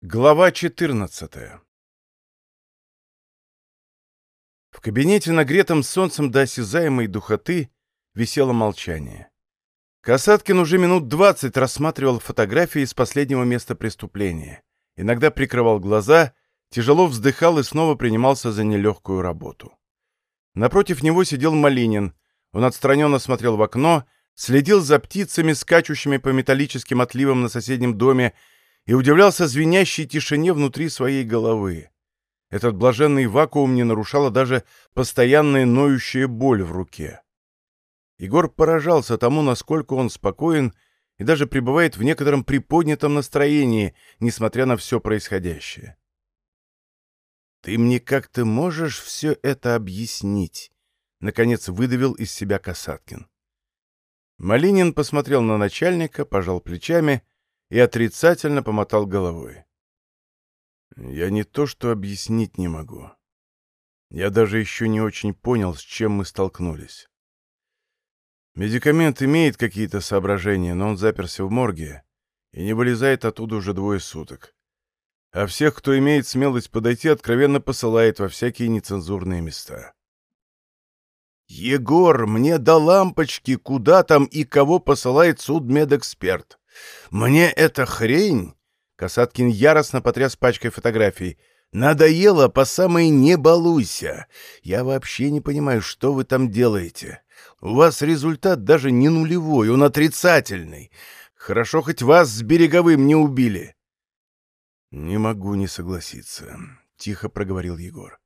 Глава 14 В кабинете, нагретом солнцем до осязаемой духоты, висело молчание. Касаткин уже минут двадцать рассматривал фотографии из последнего места преступления. Иногда прикрывал глаза, тяжело вздыхал и снова принимался за нелегкую работу. Напротив него сидел Малинин. Он отстраненно смотрел в окно, следил за птицами, скачущими по металлическим отливам на соседнем доме, и удивлялся звенящей тишине внутри своей головы. Этот блаженный вакуум не нарушала даже постоянная ноющая боль в руке. Егор поражался тому, насколько он спокоен и даже пребывает в некотором приподнятом настроении, несмотря на все происходящее. «Ты мне как-то можешь все это объяснить?» — наконец выдавил из себя Касаткин. Малинин посмотрел на начальника, пожал плечами — и отрицательно помотал головой. «Я не то что объяснить не могу. Я даже еще не очень понял, с чем мы столкнулись. Медикамент имеет какие-то соображения, но он заперся в морге и не вылезает оттуда уже двое суток. А всех, кто имеет смелость подойти, откровенно посылает во всякие нецензурные места». «Егор, мне до лампочки, куда там и кого посылает судмедэксперт. «Мне эта хрень...» — Касаткин яростно потряс пачкой фотографий. «Надоело по самой не балуйся. Я вообще не понимаю, что вы там делаете. У вас результат даже не нулевой, он отрицательный. Хорошо, хоть вас с береговым не убили». «Не могу не согласиться», — тихо проговорил Егор.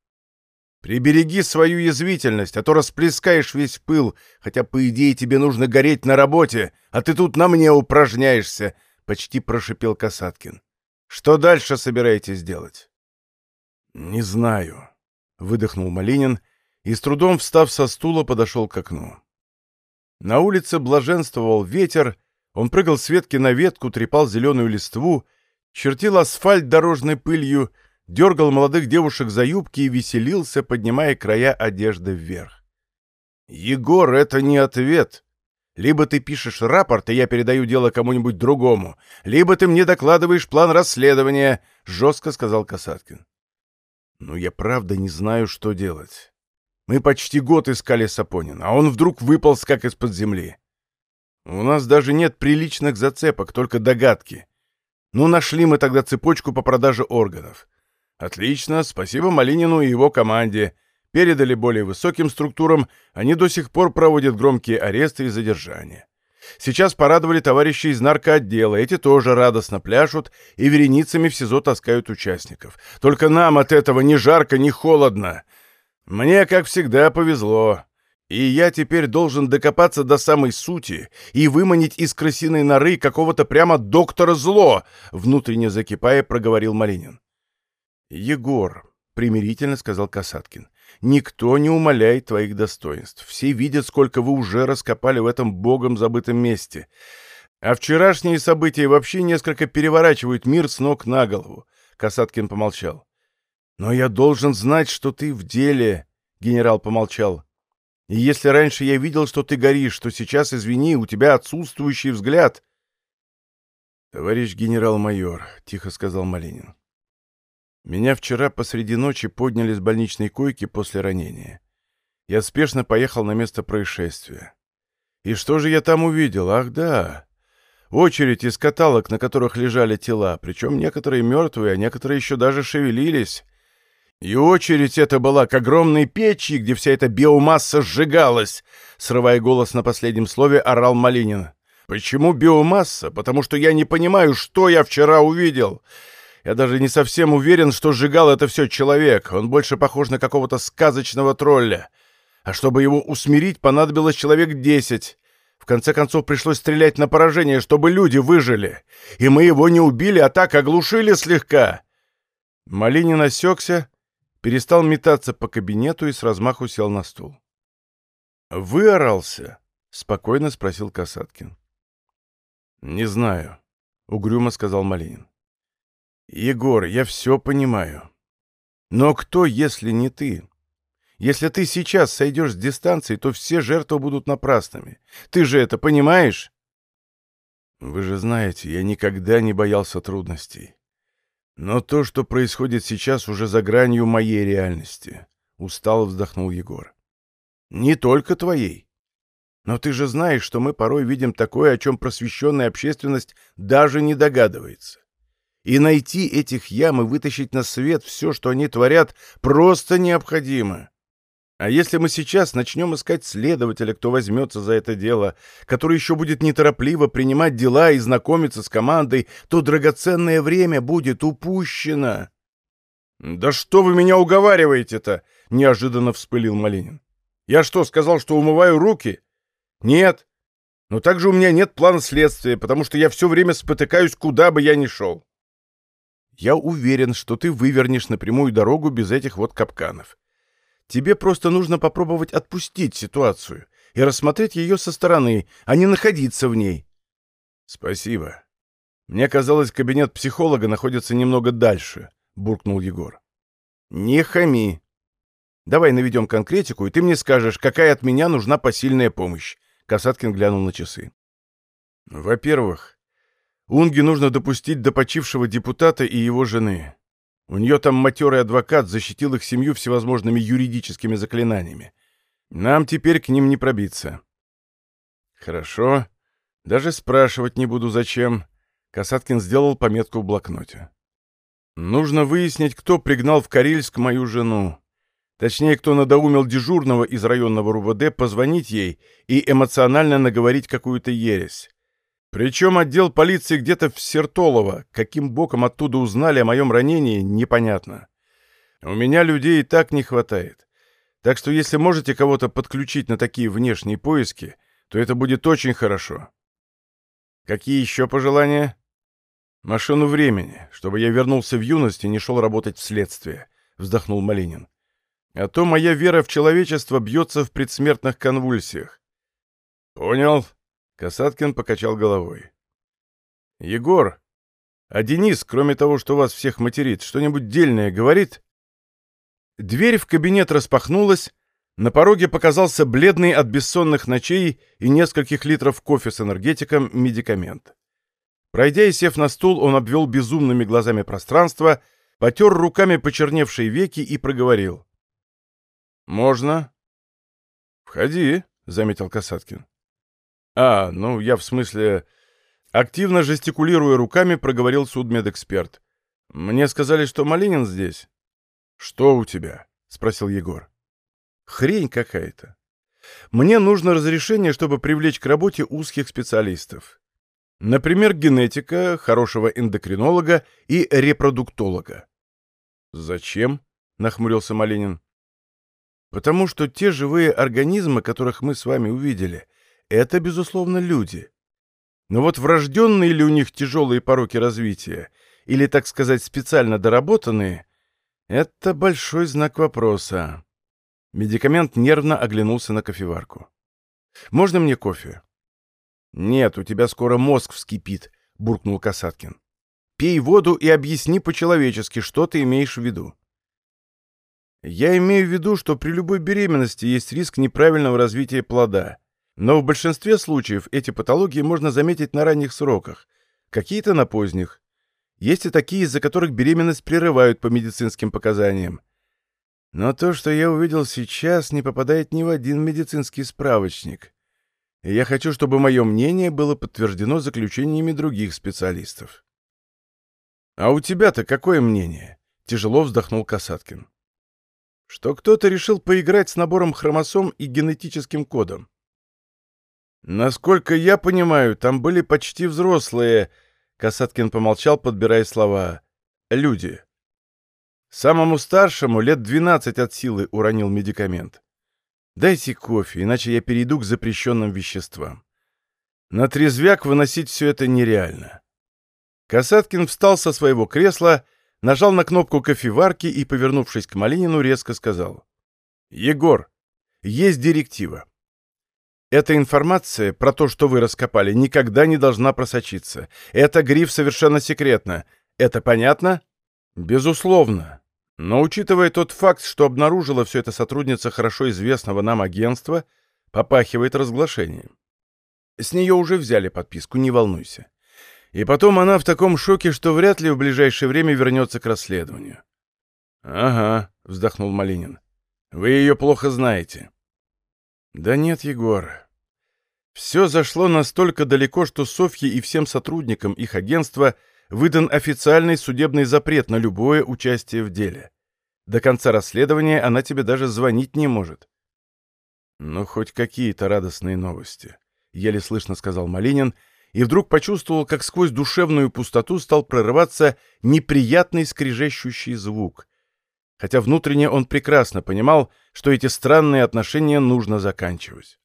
Прибереги свою язвительность, а то расплескаешь весь пыл, хотя, по идее, тебе нужно гореть на работе, а ты тут на мне упражняешься, — почти прошипел Касаткин. Что дальше собираетесь делать? — Не знаю, — выдохнул Малинин и, с трудом встав со стула, подошел к окну. На улице блаженствовал ветер, он прыгал с ветки на ветку, трепал зеленую листву, чертил асфальт дорожной пылью — дергал молодых девушек за юбки и веселился, поднимая края одежды вверх. «Егор, это не ответ. Либо ты пишешь рапорт, и я передаю дело кому-нибудь другому, либо ты мне докладываешь план расследования», — жестко сказал Касаткин. «Ну, я правда не знаю, что делать. Мы почти год искали Сапонина, а он вдруг выполз как из-под земли. У нас даже нет приличных зацепок, только догадки. Ну, нашли мы тогда цепочку по продаже органов. Отлично, спасибо Малинину и его команде. Передали более высоким структурам, они до сих пор проводят громкие аресты и задержания. Сейчас порадовали товарищи из наркоотдела, эти тоже радостно пляшут и вереницами в СИЗО таскают участников. Только нам от этого ни жарко, ни холодно. Мне, как всегда, повезло. И я теперь должен докопаться до самой сути и выманить из крысиной норы какого-то прямо доктора зло, внутренне закипая, проговорил Малинин. «Егор», — примирительно сказал Касаткин, — «никто не умаляет твоих достоинств. Все видят, сколько вы уже раскопали в этом богом забытом месте. А вчерашние события вообще несколько переворачивают мир с ног на голову». Касаткин помолчал. «Но я должен знать, что ты в деле», — генерал помолчал. «И если раньше я видел, что ты горишь, то сейчас, извини, у тебя отсутствующий взгляд». «Товарищ генерал-майор», — тихо сказал Малинин, меня вчера посреди ночи подняли с больничной койки после ранения. Я спешно поехал на место происшествия. И что же я там увидел? Ах, да. Очередь из каталог, на которых лежали тела, причем некоторые мертвые, а некоторые еще даже шевелились. И очередь эта была к огромной печи, где вся эта биомасса сжигалась, срывая голос на последнем слове, орал Малинин. Почему биомасса? Потому что я не понимаю, что я вчера увидел. Я даже не совсем уверен, что сжигал это все человек. Он больше похож на какого-то сказочного тролля. А чтобы его усмирить, понадобилось человек десять. В конце концов, пришлось стрелять на поражение, чтобы люди выжили. И мы его не убили, а так оглушили слегка. Малинин осекся, перестал метаться по кабинету и с размаху сел на стул. «Выорался?» — спокойно спросил Касаткин. «Не знаю», — угрюмо сказал Малинин. «Егор, я все понимаю. Но кто, если не ты? Если ты сейчас сойдешь с дистанции, то все жертвы будут напрасными. Ты же это понимаешь?» «Вы же знаете, я никогда не боялся трудностей. Но то, что происходит сейчас, уже за гранью моей реальности. Устало вздохнул Егор. Не только твоей. Но ты же знаешь, что мы порой видим такое, о чем просвещенная общественность даже не догадывается. И найти этих ям и вытащить на свет все, что они творят, просто необходимо. А если мы сейчас начнем искать следователя, кто возьмется за это дело, который еще будет неторопливо принимать дела и знакомиться с командой, то драгоценное время будет упущено. «Да что вы меня уговариваете-то?» — неожиданно вспылил Малинин. «Я что, сказал, что умываю руки?» «Нет. Но также у меня нет плана следствия, потому что я все время спотыкаюсь, куда бы я ни шел». «Я уверен, что ты вывернешь на прямую дорогу без этих вот капканов. Тебе просто нужно попробовать отпустить ситуацию и рассмотреть ее со стороны, а не находиться в ней». «Спасибо. Мне казалось, кабинет психолога находится немного дальше», — буркнул Егор. «Не хами. Давай наведем конкретику, и ты мне скажешь, какая от меня нужна посильная помощь». Касаткин глянул на часы. «Во-первых, Унге нужно допустить до почившего депутата и его жены. У нее там матерый адвокат защитил их семью всевозможными юридическими заклинаниями. Нам теперь к ним не пробиться». «Хорошо. Даже спрашивать не буду, зачем». Касаткин сделал пометку в блокноте. Нужно выяснить, кто пригнал в Карельск мою жену. Точнее, кто надоумил дежурного из районного РУВД позвонить ей и эмоционально наговорить какую-то ересь. Причем отдел полиции где-то в Сертолово. Каким боком оттуда узнали о моем ранении, непонятно. У меня людей и так не хватает. Так что если можете кого-то подключить на такие внешние поиски, то это будет очень хорошо. Какие еще пожелания? «Машину времени, чтобы я вернулся в юность и не шел работать в следствие», — вздохнул Малинин. «А то моя вера в человечество бьется в предсмертных конвульсиях». «Понял», — Касаткин покачал головой. «Егор, а Денис, кроме того, что вас всех материт, что-нибудь дельное говорит?» Дверь в кабинет распахнулась, на пороге показался бледный от бессонных ночей и нескольких литров кофе с энергетиком медикамент. Пройдя и сев на стул, он обвел безумными глазами пространство, потер руками почерневшие веки и проговорил. «Можно?» «Входи», — заметил Касаткин. «А, ну, я в смысле...» Активно жестикулируя руками, проговорил судмедэксперт. «Мне сказали, что Малинин здесь». «Что у тебя?» — спросил Егор. «Хрень какая-то. Мне нужно разрешение, чтобы привлечь к работе узких специалистов. Например, генетика, хорошего эндокринолога и репродуктолога. «Зачем?» — нахмурился Малинин. «Потому что те живые организмы, которых мы с вами увидели, это, безусловно, люди. Но вот врожденные ли у них тяжелые пороки развития, или, так сказать, специально доработанные, это большой знак вопроса». Медикамент нервно оглянулся на кофеварку. «Можно мне кофе?» «Нет, у тебя скоро мозг вскипит», — буркнул Касаткин. «Пей воду и объясни по-человечески, что ты имеешь в виду». «Я имею в виду, что при любой беременности есть риск неправильного развития плода. Но в большинстве случаев эти патологии можно заметить на ранних сроках, какие-то на поздних. Есть и такие, из-за которых беременность прерывают по медицинским показаниям. Но то, что я увидел сейчас, не попадает ни в один медицинский справочник и я хочу, чтобы мое мнение было подтверждено заключениями других специалистов. «А у тебя-то какое мнение?» — тяжело вздохнул Касаткин. «Что кто-то решил поиграть с набором хромосом и генетическим кодом. Насколько я понимаю, там были почти взрослые...» Касаткин помолчал, подбирая слова. «Люди». Самому старшему лет двенадцать от силы уронил медикамент. Дайте кофе, иначе я перейду к запрещенным веществам. На трезвяк выносить все это нереально. Касаткин встал со своего кресла, нажал на кнопку кофеварки и, повернувшись к Малинину, резко сказал. «Егор, есть директива. Эта информация про то, что вы раскопали, никогда не должна просочиться. Это гриф совершенно секретно. Это понятно?» «Безусловно. Но учитывая тот факт, что обнаружила все это сотрудница хорошо известного нам агентства, попахивает разглашением. С нее уже взяли подписку, не волнуйся. И потом она в таком шоке, что вряд ли в ближайшее время вернется к расследованию. «Ага», — вздохнул Малинин. «Вы ее плохо знаете». «Да нет, Егор. Все зашло настолько далеко, что Софье и всем сотрудникам их агентства выдан официальный судебный запрет на любое участие в деле. До конца расследования она тебе даже звонить не может». «Ну, хоть какие-то радостные новости», — еле слышно сказал Малинин, — и вдруг почувствовал, как сквозь душевную пустоту стал прорываться неприятный скрежещущий звук. Хотя внутренне он прекрасно понимал, что эти странные отношения нужно заканчивать.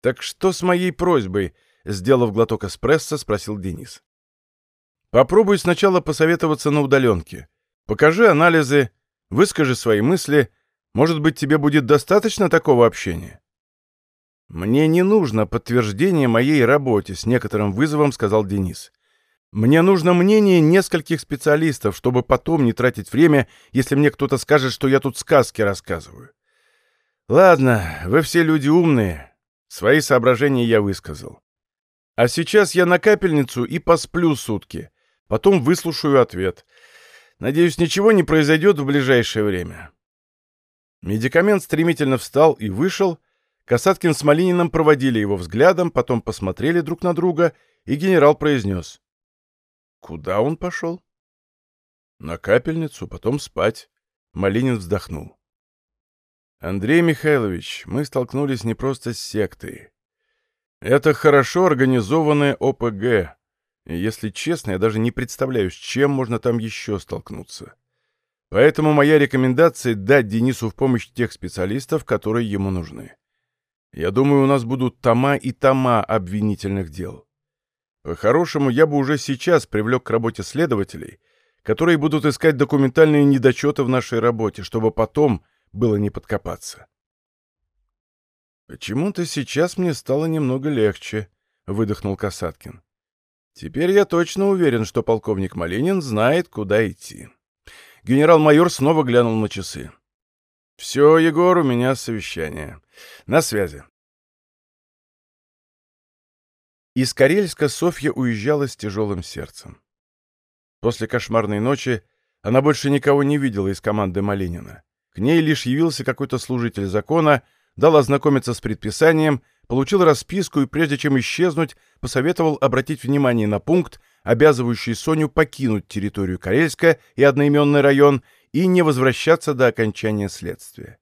«Так что с моей просьбой?» — сделав глоток эспрессо, спросил Денис. «Попробуй сначала посоветоваться на удаленке. Покажи анализы, выскажи свои мысли. Может быть, тебе будет достаточно такого общения?» «Мне не нужно подтверждение моей работе», — с некоторым вызовом сказал Денис. «Мне нужно мнение нескольких специалистов, чтобы потом не тратить время, если мне кто-то скажет, что я тут сказки рассказываю. Ладно, вы все люди умные. Свои соображения я высказал. А сейчас я на капельницу и посплю сутки. Потом выслушаю ответ. Надеюсь, ничего не произойдет в ближайшее время». Медикамент стремительно встал и вышел, — Касаткин с Малининым проводили его взглядом, потом посмотрели друг на друга, и генерал произнес. «Куда он пошел?» «На капельницу, потом спать». Малинин вздохнул. «Андрей Михайлович, мы столкнулись не просто с сектой. Это хорошо организованное ОПГ, и, если честно, я даже не представляю, с чем можно там еще столкнуться. Поэтому моя рекомендация — дать Денису в помощь тех специалистов, которые ему нужны. Я думаю, у нас будут тома и тома обвинительных дел. По-хорошему, я бы уже сейчас привлек к работе следователей, которые будут искать документальные недочеты в нашей работе, чтобы потом было не подкопаться. «Почему-то сейчас мне стало немного легче», — выдохнул Касаткин. «Теперь я точно уверен, что полковник Малинин знает, куда идти». Генерал-майор снова глянул на часы. «Все, Егор, у меня совещание. На связи». Из Карельска Софья уезжала с тяжелым сердцем. После кошмарной ночи она больше никого не видела из команды Малинина. К ней лишь явился какой-то служитель закона, дал ознакомиться с предписанием, получил расписку и, прежде чем исчезнуть, посоветовал обратить внимание на пункт, обязывающий Соню покинуть территорию Карельска и одноименный район и не возвращаться до окончания следствия.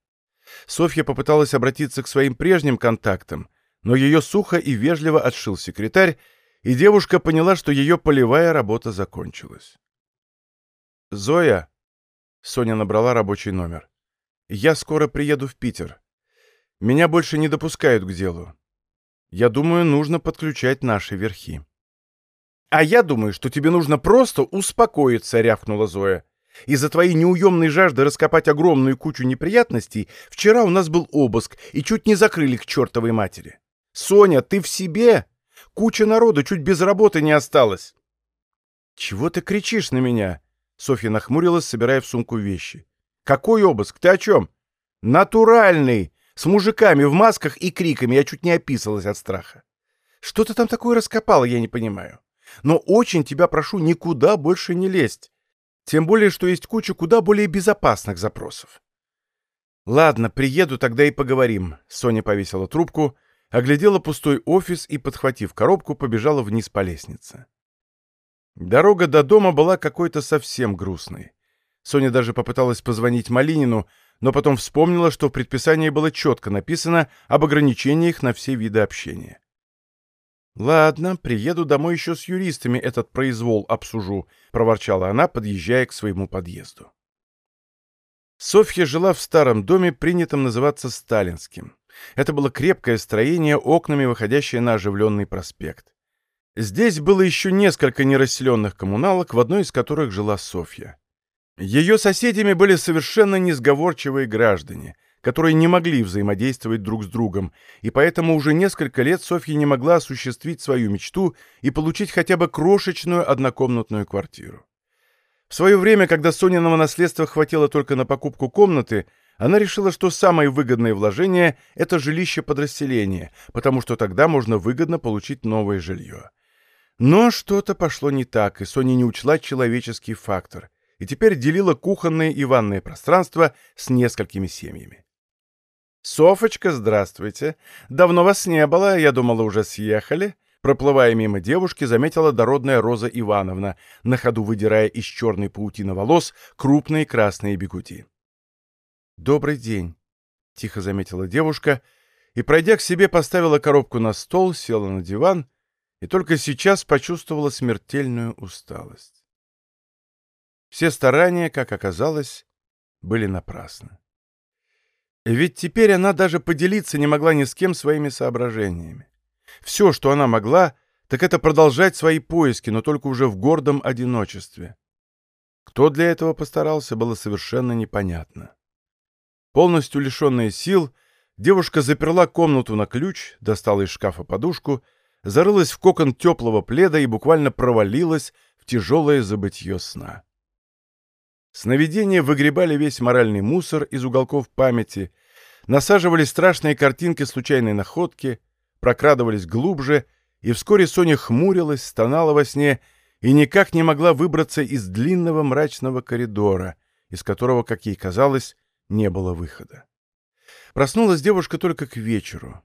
Софья попыталась обратиться к своим прежним контактам, но ее сухо и вежливо отшил секретарь, и девушка поняла, что ее полевая работа закончилась. «Зоя!» — Соня набрала рабочий номер. «Я скоро приеду в Питер. Меня больше не допускают к делу. Я думаю, нужно подключать наши верхи». «А я думаю, что тебе нужно просто успокоиться», — рявкнула Зоя. Из-за твоей неуемной жажды раскопать огромную кучу неприятностей вчера у нас был обыск и чуть не закрыли к чертовой матери. Соня, ты в себе? Куча народу чуть без работы не осталось. Чего ты кричишь на меня? Софья нахмурилась, собирая в сумку вещи. Какой обыск? Ты о чем? Натуральный! С мужиками в масках и криками я чуть не описалась от страха. Что ты там такое раскопала, я не понимаю. Но очень тебя прошу никуда больше не лезть. Тем более, что есть куча куда более безопасных запросов. «Ладно, приеду, тогда и поговорим», — Соня повесила трубку, оглядела пустой офис и, подхватив коробку, побежала вниз по лестнице. Дорога до дома была какой-то совсем грустной. Соня даже попыталась позвонить Малинину, но потом вспомнила, что в предписании было четко написано об ограничениях на все виды общения. «Ладно, приеду домой еще с юристами, этот произвол обсужу», — проворчала она, подъезжая к своему подъезду. Софья жила в старом доме, принятом называться Сталинским. Это было крепкое строение, окнами выходящее на оживленный проспект. Здесь было еще несколько нерасселенных коммуналок, в одной из которых жила Софья. Ее соседями были совершенно несговорчивые граждане — которые не могли взаимодействовать друг с другом, и поэтому уже несколько лет Софья не могла осуществить свою мечту и получить хотя бы крошечную однокомнатную квартиру. В свое время, когда Сониного наследства хватило только на покупку комнаты, она решила, что самое выгодное вложение – это жилище под расселение, потому что тогда можно выгодно получить новое жилье. Но что-то пошло не так, и Соня не учла человеческий фактор, и теперь делила кухонное и ванное пространство с несколькими семьями. «Софочка, здравствуйте. Давно вас не было, я думала, уже съехали». Проплывая мимо девушки, заметила дородная Роза Ивановна, на ходу выдирая из черной паутины волос крупные красные бегути. «Добрый день», — тихо заметила девушка, и, пройдя к себе, поставила коробку на стол, села на диван и только сейчас почувствовала смертельную усталость. Все старания, как оказалось, были напрасны. Ведь теперь она даже поделиться не могла ни с кем своими соображениями. Все, что она могла, так это продолжать свои поиски, но только уже в гордом одиночестве. Кто для этого постарался, было совершенно непонятно. Полностью лишенная сил, девушка заперла комнату на ключ, достала из шкафа подушку, зарылась в кокон теплого пледа и буквально провалилась в тяжелое забытье сна. Сновидения выгребали весь моральный мусор из уголков памяти, насаживали страшные картинки случайной находки, прокрадывались глубже, и вскоре Соня хмурилась, стонала во сне и никак не могла выбраться из длинного мрачного коридора, из которого, как ей казалось, не было выхода. Проснулась девушка только к вечеру.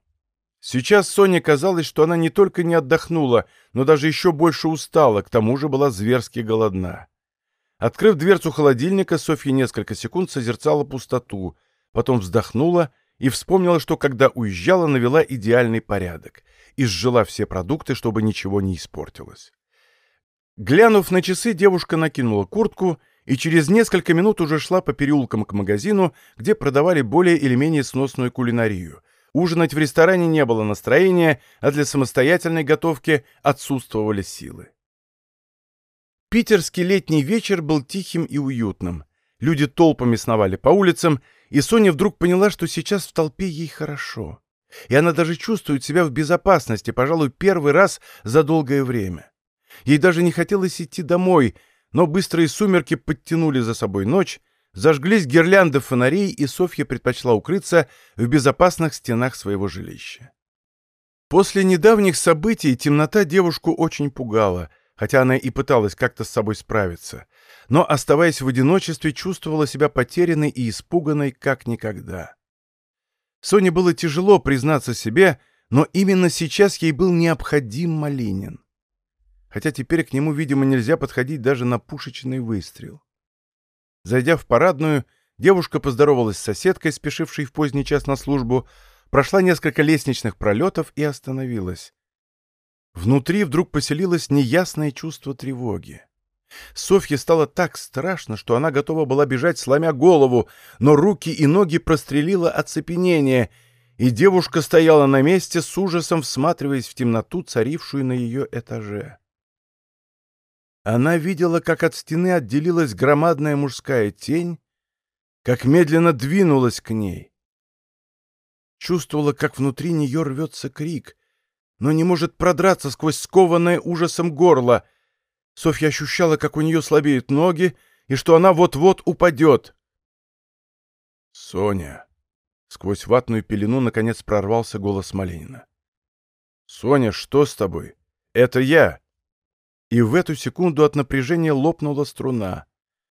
Сейчас Соне казалось, что она не только не отдохнула, но даже еще больше устала, к тому же была зверски голодна. Открыв дверцу холодильника, Софья несколько секунд созерцала пустоту, потом вздохнула и вспомнила, что когда уезжала, навела идеальный порядок и сжила все продукты, чтобы ничего не испортилось. Глянув на часы, девушка накинула куртку и через несколько минут уже шла по переулкам к магазину, где продавали более или менее сносную кулинарию. Ужинать в ресторане не было настроения, а для самостоятельной готовки отсутствовали силы. Питерский летний вечер был тихим и уютным. Люди толпами сновали по улицам, и Соня вдруг поняла, что сейчас в толпе ей хорошо. И она даже чувствует себя в безопасности, пожалуй, первый раз за долгое время. Ей даже не хотелось идти домой, но быстрые сумерки подтянули за собой ночь, зажглись гирлянды фонарей, и Софья предпочла укрыться в безопасных стенах своего жилища. После недавних событий темнота девушку очень пугала — хотя она и пыталась как-то с собой справиться, но, оставаясь в одиночестве, чувствовала себя потерянной и испуганной как никогда. Соне было тяжело признаться себе, но именно сейчас ей был необходим Малинин. Хотя теперь к нему, видимо, нельзя подходить даже на пушечный выстрел. Зайдя в парадную, девушка поздоровалась с соседкой, спешившей в поздний час на службу, прошла несколько лестничных пролетов и остановилась. Внутри вдруг поселилось неясное чувство тревоги. Софье стало так страшно, что она готова была бежать, сломя голову, но руки и ноги прострелило оцепенение, и девушка стояла на месте с ужасом, всматриваясь в темноту, царившую на ее этаже. Она видела, как от стены отделилась громадная мужская тень, как медленно двинулась к ней. Чувствовала, как внутри нее рвется крик — но не может продраться сквозь скованное ужасом горло. Софья ощущала, как у нее слабеют ноги, и что она вот-вот упадет. «Соня!» Сквозь ватную пелену наконец прорвался голос Малинина. «Соня, что с тобой? Это я!» И в эту секунду от напряжения лопнула струна.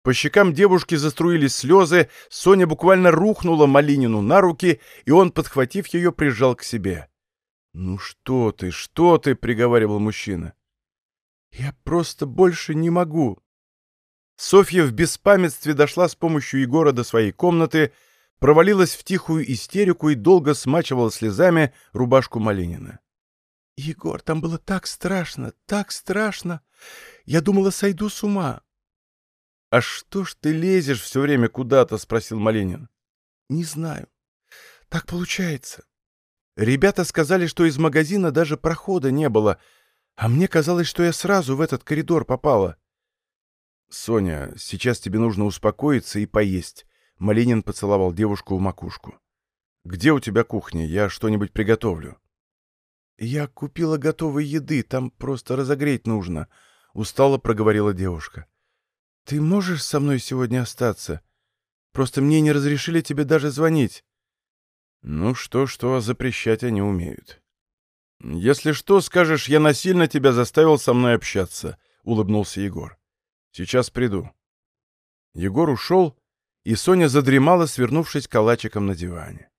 По щекам девушки заструились слезы, Соня буквально рухнула Малинину на руки, и он, подхватив ее, прижал к себе. «Ну что ты, что ты?» — приговаривал мужчина. «Я просто больше не могу». Софья в беспамятстве дошла с помощью Егора до своей комнаты, провалилась в тихую истерику и долго смачивала слезами рубашку Малинина. «Егор, там было так страшно, так страшно! Я думала, сойду с ума!» «А что ж ты лезешь все время куда-то?» — спросил Малинин. «Не знаю. Так получается. Ребята сказали, что из магазина даже прохода не было, а мне казалось, что я сразу в этот коридор попала. «Соня, сейчас тебе нужно успокоиться и поесть», — Малинин поцеловал девушку в макушку. «Где у тебя кухня? Я что-нибудь приготовлю». «Я купила готовой еды, там просто разогреть нужно», — устало проговорила девушка. «Ты можешь со мной сегодня остаться? Просто мне не разрешили тебе даже звонить». Ну что-что, запрещать они умеют. «Если что, скажешь, я насильно тебя заставил со мной общаться», — улыбнулся Егор. «Сейчас приду». Егор ушел, и Соня задремала, свернувшись калачиком на диване.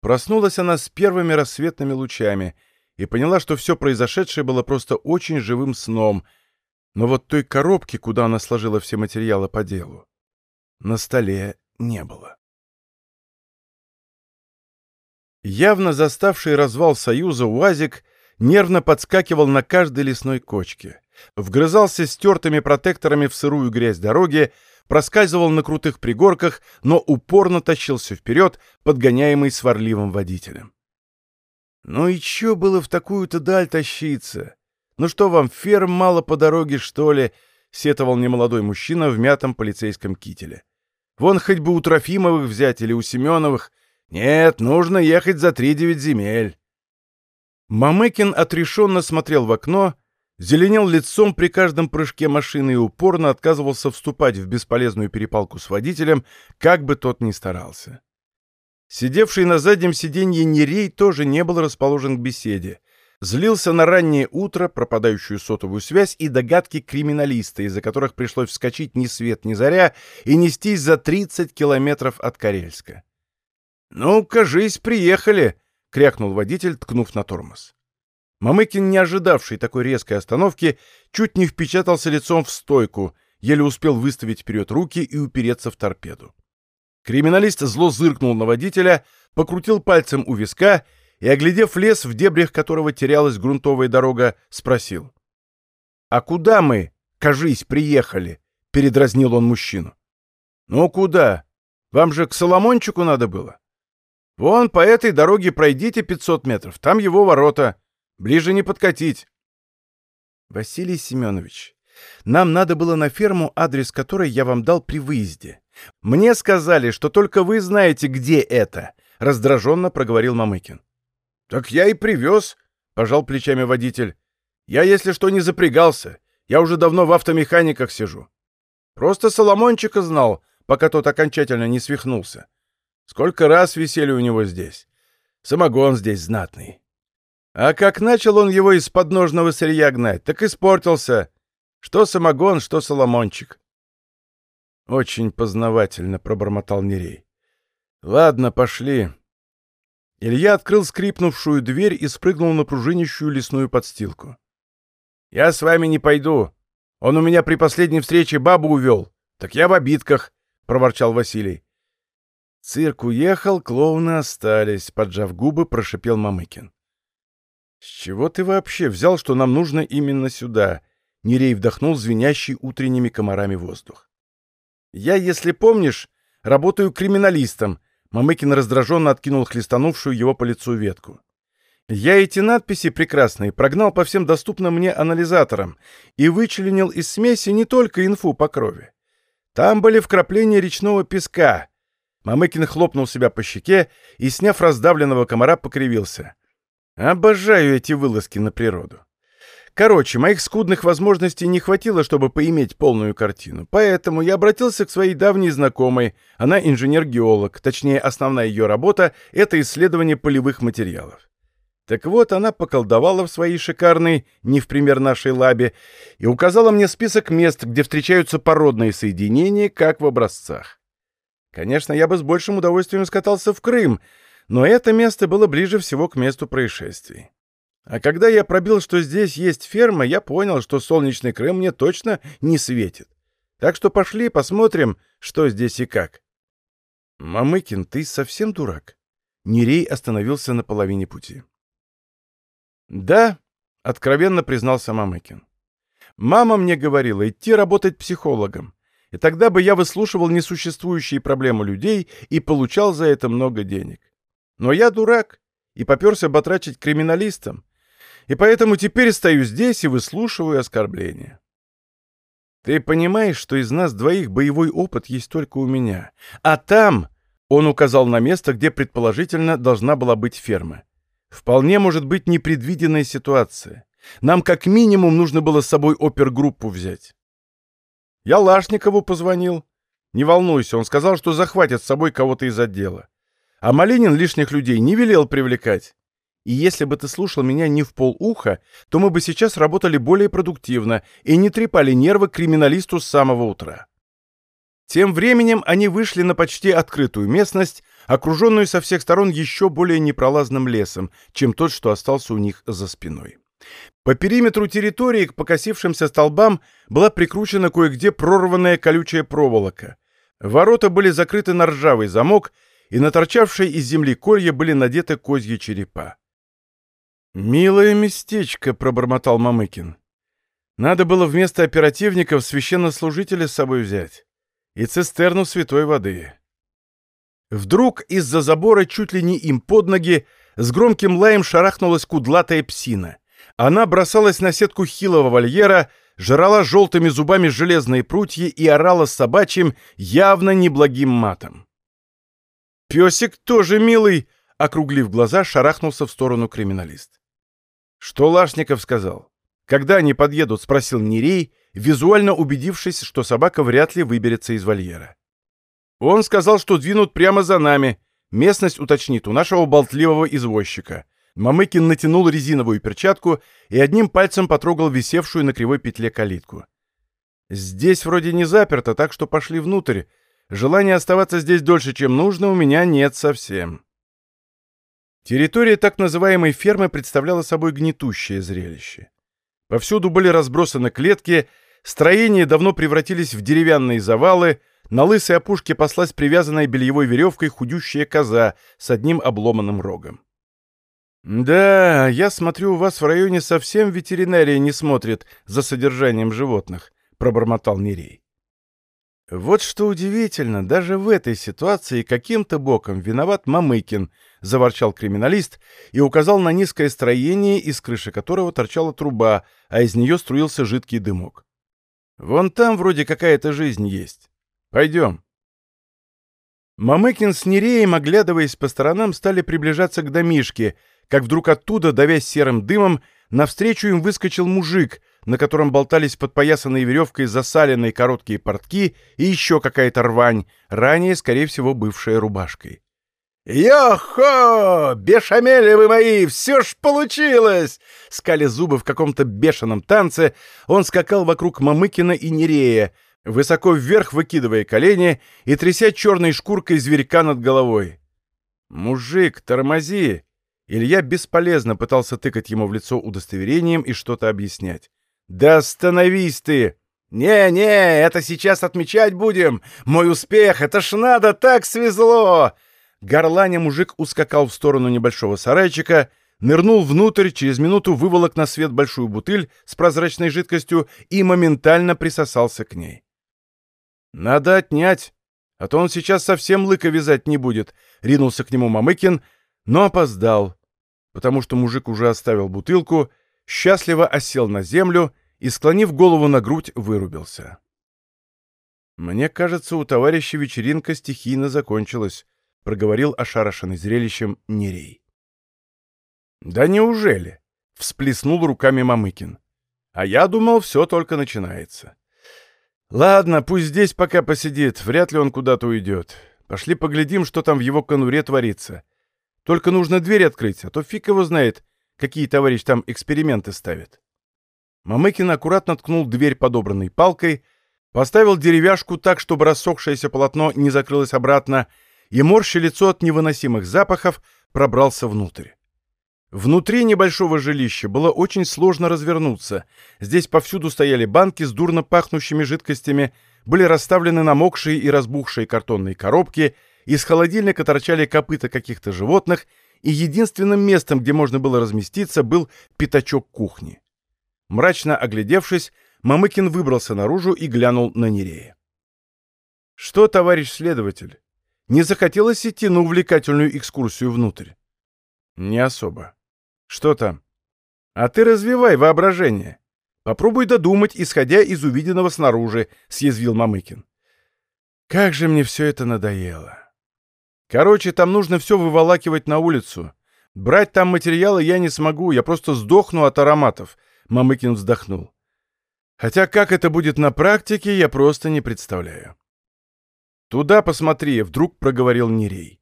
Проснулась она с первыми рассветными лучами и поняла, что все произошедшее было просто очень живым сном, но вот той коробки, куда она сложила все материалы по делу, на столе не было. Явно заставший развал Союза УАЗик нервно подскакивал на каждой лесной кочке, вгрызался стертыми протекторами в сырую грязь дороги, проскальзывал на крутых пригорках, но упорно тащился вперед, подгоняемый сварливым водителем. «Ну и чё было в такую-то даль тащиться? Ну что вам, ферм мало по дороге, что ли?» — сетовал немолодой мужчина в мятом полицейском кителе. «Вон хоть бы у Трофимовых взять или у Семеновых. Нет, нужно ехать за три девять земель». Мамыкин отрешенно смотрел в окно, зеленел лицом при каждом прыжке машины и упорно отказывался вступать в бесполезную перепалку с водителем, как бы тот ни старался. Сидевший на заднем сиденье Нерей тоже не был расположен к беседе. Злился на раннее утро, пропадающую сотовую связь и догадки криминалиста, из-за которых пришлось вскочить ни свет ни заря и нестись за 30 километров от Карельска. «Ну, кажись, приехали!» — крякнул водитель, ткнув на тормоз. Мамыкин, не ожидавший такой резкой остановки, чуть не впечатался лицом в стойку, еле успел выставить вперед руки и упереться в торпеду. Криминалист зло зыркнул на водителя, покрутил пальцем у виска и, оглядев лес, в дебрях которого терялась грунтовая дорога, спросил. «А куда мы, кажись, приехали?» — передразнил он мужчину. «Ну куда? Вам же к Соломончику надо было. Вон по этой дороге пройдите 500 метров, там его ворота. Ближе не подкатить. Василий Семенович, нам надо было на ферму, адрес которой я вам дал при выезде. Мне сказали, что только вы знаете, где это, раздраженно проговорил Мамыкин. Так я и привез, пожал плечами водитель. Я, если что, не запрягался. Я уже давно в автомеханиках сижу. Просто Соломончика знал, пока тот окончательно не свихнулся. Сколько раз висели у него здесь. Самогон здесь знатный. А как начал он его из подножного сырья гнать, так испортился. Что самогон, что соломончик. Очень познавательно пробормотал Нерей. Ладно, пошли. Илья открыл скрипнувшую дверь и спрыгнул на пружинищую лесную подстилку. «Я с вами не пойду. Он у меня при последней встрече бабу увел. Так я в обидках», — проворчал Василий. Цирк уехал, клоуны остались, поджав губы, прошипел Мамыкин. «С чего ты вообще взял, что нам нужно именно сюда?» Нерей вдохнул звенящий утренними комарами воздух. «Я, если помнишь, работаю криминалистом», Мамыкин раздраженно откинул хлестанувшую его по лицу ветку. «Я эти надписи прекрасные прогнал по всем доступным мне анализаторам и вычленил из смеси не только инфу по крови. Там были вкрапления речного песка». Мамыкин хлопнул себя по щеке и, сняв раздавленного комара, покривился. Обожаю эти вылазки на природу. Короче, моих скудных возможностей не хватило, чтобы поиметь полную картину, поэтому я обратился к своей давней знакомой, она инженер-геолог, точнее, основная ее работа — это исследование полевых материалов. Так вот, она поколдовала в своей шикарной, не в пример нашей лабе, и указала мне список мест, где встречаются породные соединения, как в образцах. Конечно, я бы с большим удовольствием скатался в Крым, но это место было ближе всего к месту происшествий. А когда я пробил, что здесь есть ферма, я понял, что солнечный Крым мне точно не светит. Так что пошли посмотрим, что здесь и как. Мамыкин, ты совсем дурак? Нерей остановился на половине пути. Да, откровенно признался Мамыкин. Мама мне говорила идти работать психологом, и тогда бы я выслушивал несуществующие проблемы людей и получал за это много денег. Но я дурак и поперся батрачить криминалистам, и поэтому теперь стою здесь и выслушиваю оскорбления. Ты понимаешь, что из нас двоих боевой опыт есть только у меня, а там, он указал на место, где предположительно должна была быть ферма, вполне может быть непредвиденная ситуация. Нам как минимум нужно было с собой опергруппу взять. Я Лашникову позвонил. Не волнуйся, он сказал, что захватит с собой кого-то из отдела. А Малинин лишних людей не велел привлекать. И если бы ты слушал меня не в полуха, то мы бы сейчас работали более продуктивно и не трепали нервы криминалисту с самого утра. Тем временем они вышли на почти открытую местность, окруженную со всех сторон еще более непролазным лесом, чем тот, что остался у них за спиной. По периметру территории к покосившимся столбам была прикручена кое-где прорванная колючая проволока. Ворота были закрыты на ржавый замок, и на торчавшей из земли колья были надеты козьи черепа. «Милое местечко», — пробормотал Мамыкин. «Надо было вместо оперативников священнослужителя с собой взять и цистерну святой воды». Вдруг из-за забора чуть ли не им под ноги с громким лаем шарахнулась кудлатая псина. Она бросалась на сетку хилого вольера, жрала желтыми зубами железные прутья и орала с собачьим, явно неблагим матом. «Песик тоже милый!» — округлив глаза, шарахнулся в сторону криминалист. «Что Лашников сказал? Когда они подъедут?» — спросил Нерей, визуально убедившись, что собака вряд ли выберется из вольера. «Он сказал, что двинут прямо за нами. Местность уточнит у нашего болтливого извозчика. Мамыкин натянул резиновую перчатку и одним пальцем потрогал висевшую на кривой петле калитку. «Здесь вроде не заперто, так что пошли внутрь. Желания оставаться здесь дольше, чем нужно, у меня нет совсем». Территория так называемой фермы представляла собой гнетущее зрелище. Повсюду были разбросаны клетки, строения давно превратились в деревянные завалы, на лысой опушке паслась привязанная бельевой веревкой худющая коза с одним обломанным рогом. «Да, я смотрю, у вас в районе совсем ветеринария не смотрит за содержанием животных», — пробормотал Нерей. «Вот что удивительно, даже в этой ситуации каким-то боком виноват Мамыкин», — заворчал криминалист и указал на низкое строение, из крыши которого торчала труба, а из нее струился жидкий дымок. «Вон там вроде какая-то жизнь есть. Пойдем». Мамыкин с Нереем, оглядываясь по сторонам, стали приближаться к домишке — как вдруг оттуда, давясь серым дымом, навстречу им выскочил мужик, на котором болтались подпоясанные веревкой засаленные короткие портки и еще какая-то рвань, ранее, скорее всего, бывшая рубашкой. «Йо-хо! Бешамели вы мои! Все ж получилось!» Скали зубы в каком-то бешеном танце, он скакал вокруг Мамыкина и Нерея, высоко вверх выкидывая колени и тряся черной шкуркой зверька над головой. «Мужик, тормози!» Илья бесполезно пытался тыкать ему в лицо удостоверением и что-то объяснять. «Да остановись ты!» «Не-не, это сейчас отмечать будем! Мой успех, это ж надо, так свезло!» Горланя мужик ускакал в сторону небольшого сарайчика, нырнул внутрь, через минуту выволок на свет большую бутыль с прозрачной жидкостью и моментально присосался к ней. «Надо отнять, а то он сейчас совсем лыка вязать не будет», — ринулся к нему Мамыкин, но опоздал, потому что мужик уже оставил бутылку, счастливо осел на землю и, склонив голову на грудь, вырубился. «Мне кажется, у товарища вечеринка стихийно закончилась», — проговорил ошарашенный зрелищем Нерей. «Да неужели?» — всплеснул руками Мамыкин. «А я думал, все только начинается. Ладно, пусть здесь пока посидит, вряд ли он куда-то уйдет. Пошли поглядим, что там в его конуре творится. Только нужно дверь открыть, а то фиг его знает, какие товарищ там эксперименты ставит. Мамыкин аккуратно ткнул дверь подобранной палкой, поставил деревяшку так, чтобы рассохшееся полотно не закрылось обратно, и, морща лицо от невыносимых запахов, пробрался внутрь. Внутри небольшого жилища было очень сложно развернуться. Здесь повсюду стояли банки с дурно пахнущими жидкостями, были расставлены намокшие и разбухшие картонные коробки — из холодильника торчали копыта каких-то животных, и единственным местом, где можно было разместиться, был пятачок кухни. Мрачно оглядевшись, Мамыкин выбрался наружу и глянул на Нерея. «Что, товарищ следователь, не захотелось идти на увлекательную экскурсию внутрь?» «Не особо. Что там?» «А ты развивай воображение. Попробуй додумать, исходя из увиденного снаружи», — съязвил Мамыкин. «Как же мне все это надоело!» Короче, там нужно все выволакивать на улицу. Брать там материалы я не смогу, я просто сдохну от ароматов», — Мамыкин вздохнул. «Хотя как это будет на практике, я просто не представляю». «Туда посмотри», — вдруг проговорил Нерей.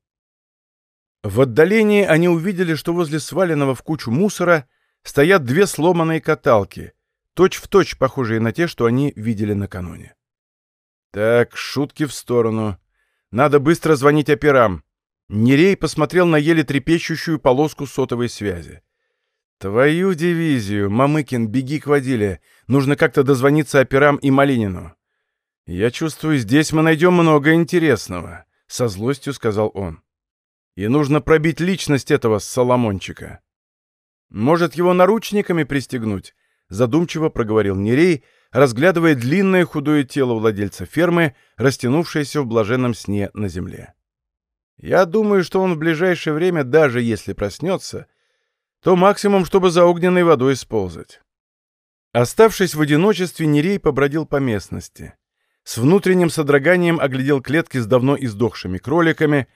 В отдалении они увидели, что возле сваленного в кучу мусора стоят две сломанные каталки, точь-в-точь точь похожие на те, что они видели накануне. Так, шутки в сторону. Надо быстро звонить операм. Нерей посмотрел на еле трепещущую полоску сотовой связи. «Твою дивизию! Мамыкин, беги к водиле! Нужно как-то дозвониться операм и Малинину!» «Я чувствую, здесь мы найдем много интересного», — со злостью сказал он. «И нужно пробить личность этого Соломончика». «Может, его наручниками пристегнуть?» — задумчиво проговорил Нерей, разглядывая длинное худое тело владельца фермы, растянувшееся в блаженном сне на земле. «Я думаю, что он в ближайшее время, даже если проснется, то максимум, чтобы за огненной водой сползать». Оставшись в одиночестве, Нерей побродил по местности с внутренним содроганием оглядел клетки с давно издохшими кроликами,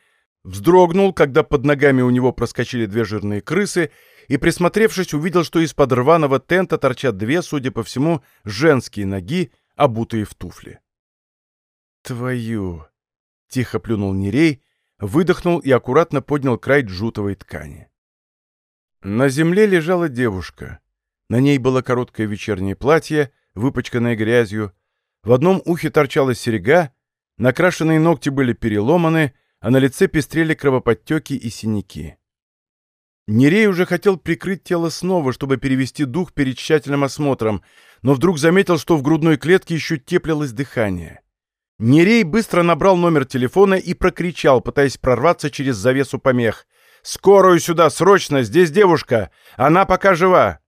вздрогнул, когда под ногами у него проскочили две жирные крысы, и, присмотревшись, увидел, что из-под рваного тента торчат две, судя по всему, женские ноги, обутые в туфли. «Твою!» — тихо плюнул Нерей, выдохнул и аккуратно поднял край джутовой ткани. На земле лежала девушка. На ней было короткое вечернее платье, выпачканное грязью, в одном ухе торчала серега, накрашенные ногти были переломаны, а на лице пестрели кровоподтеки и синяки. Нерей уже хотел прикрыть тело снова, чтобы перевести дух перед тщательным осмотром, но вдруг заметил, что в грудной клетке еще теплилось дыхание. Нерей быстро набрал номер телефона и прокричал, пытаясь прорваться через завесу помех. «Скорую сюда, срочно! Здесь девушка! Она пока жива!»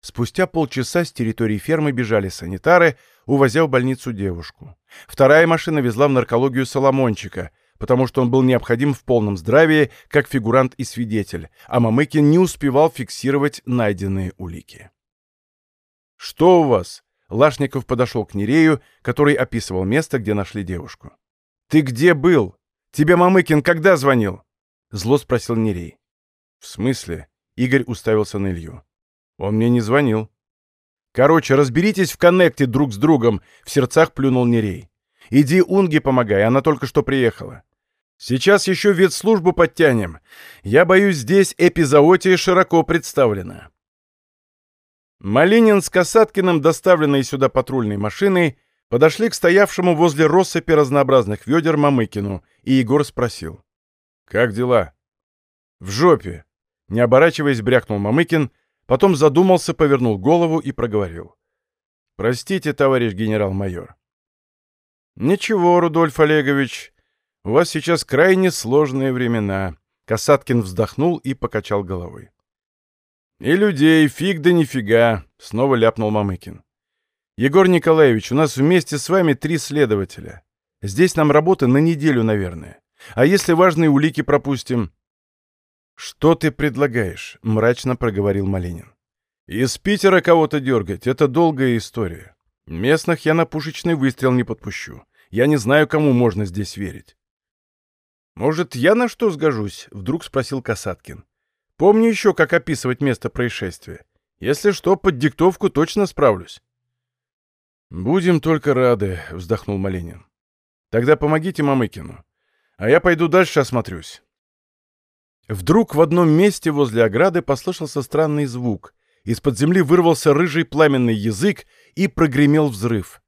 Спустя полчаса с территории фермы бежали санитары, увозя в больницу девушку. Вторая машина везла в наркологию Соломончика, потому что он был необходим в полном здравии, как фигурант и свидетель, а Мамыкин не успевал фиксировать найденные улики. «Что у вас?» Лашников подошел к Нерею, который описывал место, где нашли девушку. «Ты где был? Тебе Мамыкин когда звонил?» Зло спросил Нерей. «В смысле?» Игорь уставился на Илью. Он мне не звонил. Короче, разберитесь в коннекте друг с другом, в сердцах плюнул Нерей. Иди Унге помогай, она только что приехала. Сейчас еще ветслужбу подтянем. Я боюсь, здесь эпизоотия широко представлена. Малинин с Касаткиным, доставленные сюда патрульной машиной, подошли к стоявшему возле россыпи разнообразных ведер Мамыкину, и Егор спросил. «Как дела?» «В жопе!» Не оборачиваясь, брякнул Мамыкин Потом задумался, повернул голову и проговорил. «Простите, товарищ генерал-майор». «Ничего, Рудольф Олегович, у вас сейчас крайне сложные времена», — Касаткин вздохнул и покачал головой. «И людей фиг да нифига», — снова ляпнул Мамыкин. «Егор Николаевич, у нас вместе с вами три следователя. Здесь нам работа на неделю, наверное. А если важные улики пропустим?» «Что ты предлагаешь?» — мрачно проговорил Малинин. «Из Питера кого-то дергать — это долгая история. Местных я на пушечный выстрел не подпущу. Я не знаю, кому можно здесь верить». «Может, я на что сгожусь?» — вдруг спросил Касаткин. «Помню еще, как описывать место происшествия. Если что, под диктовку точно справлюсь». «Будем только рады», — вздохнул Малинин. «Тогда помогите Мамыкину, а я пойду дальше осмотрюсь». Вдруг в одном месте возле ограды послышался странный звук. Из-под земли вырвался рыжий пламенный язык и прогремел взрыв.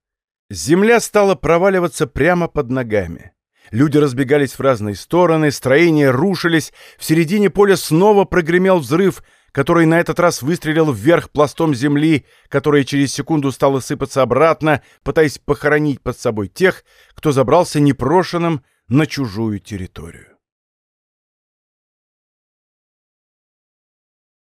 Земля стала проваливаться прямо под ногами. Люди разбегались в разные стороны, строения рушились. В середине поля снова прогремел взрыв, который на этот раз выстрелил вверх пластом земли, которая через секунду стала сыпаться обратно, пытаясь похоронить под собой тех, кто забрался непрошенным на чужую территорию.